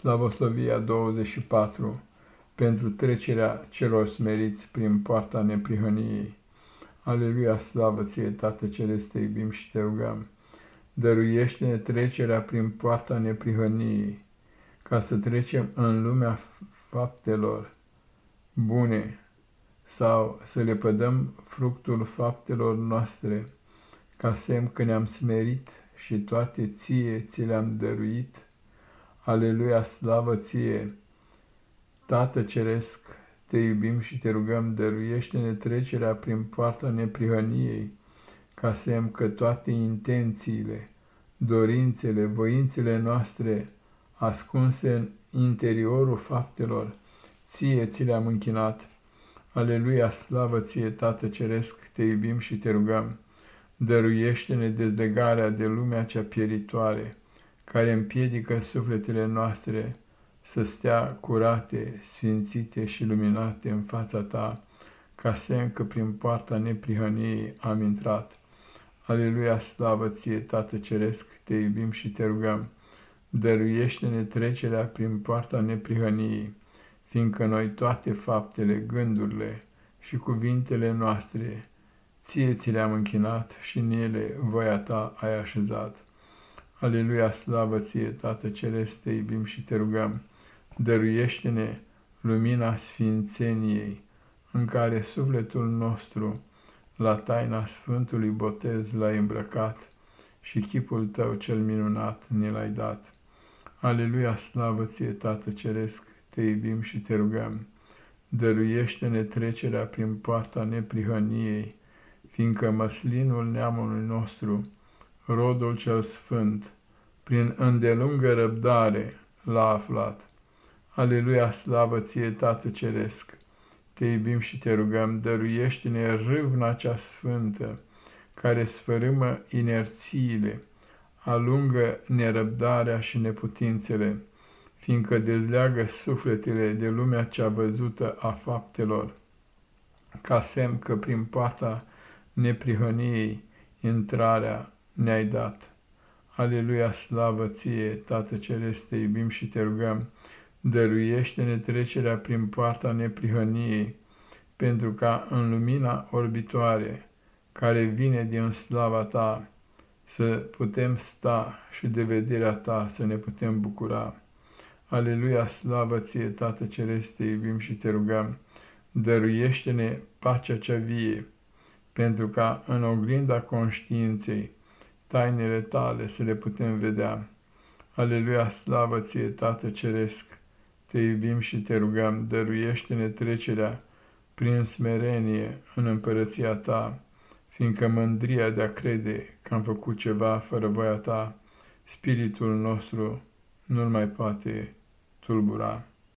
Slavoslovia 24 pentru trecerea celor smeriți prin poarta neprihăniei. Aleluia, slavă ție, Tată Celeste, iubim și te rugăm, dăruiește-ne trecerea prin poarta neprihăniei, ca să trecem în lumea faptelor bune sau să le pădăm fructul faptelor noastre, ca semn că ne-am smerit și toate ție ți le-am dăruit. Aleluia, slavă ție! Tată Ceresc, te iubim și te rugăm, dăruiește-ne trecerea prin poarta neprihăniei, ca semn că toate intențiile, dorințele, voințele noastre, ascunse în interiorul faptelor, ție ți le-am închinat. Aleluia, slavă ție, Tată Ceresc, te iubim și te rugăm, dăruiește-ne dezlegarea de lumea cea pieritoare, care împiedică sufletele noastre să stea curate, sfințite și luminate în fața ta, ca semn că prin poarta neprihăniei am intrat. Aleluia, slavă ție, Tată Ceresc, te iubim și te rugăm, dăruiește-ne trecerea prin poarta neprihăniei, fiindcă noi toate faptele, gândurile și cuvintele noastre, ție ți le-am închinat și în ele voia ta ai așezat. Aleluia, slavă ție, Tată Ceresc, te iubim și te rugăm, dăruiește-ne lumina sfințeniei, în care sufletul nostru la taina Sfântului Botez l-ai îmbrăcat și chipul tău cel minunat ne l-ai dat. Aleluia, slavă ție, Tată Ceresc, te iubim și te rugăm, dăruiește-ne trecerea prin poarta neprihăniei, fiindcă măslinul neamului nostru, rodul cel sfânt, prin îndelungă răbdare l-a aflat. Aleluia, slavă ție, Tată Ceresc! Te iubim și te rugăm, dăruiește-ne râvna cea sfântă, care sfărâmă inerțiile, alungă nerăbdarea și neputințele, fiindcă dezleagă sufletele de lumea cea văzută a faptelor, ca semn că prin poarta neprihăniei intrarea ne-ai dat. Aleluia, slavă ție, Tată Ceresc, te iubim și te rugăm, dăruiește-ne trecerea prin poarta neprihăniei, pentru ca în lumina orbitoare, care vine din slava ta, să putem sta și de vederea ta să ne putem bucura. Aleluia, slavă ție, Tată Ceresc, te iubim și te rugăm, dăruiește-ne pacea cea vie, pentru ca în oglinda conștiinței tainele tale să le putem vedea. Aleluia, slavă ție, Tată Ceresc, te iubim și te rugăm, dăruiește-ne trecerea prin smerenie în împărăția ta, fiindcă mândria de a crede că am făcut ceva fără voia ta, spiritul nostru nu-l mai poate tulbura.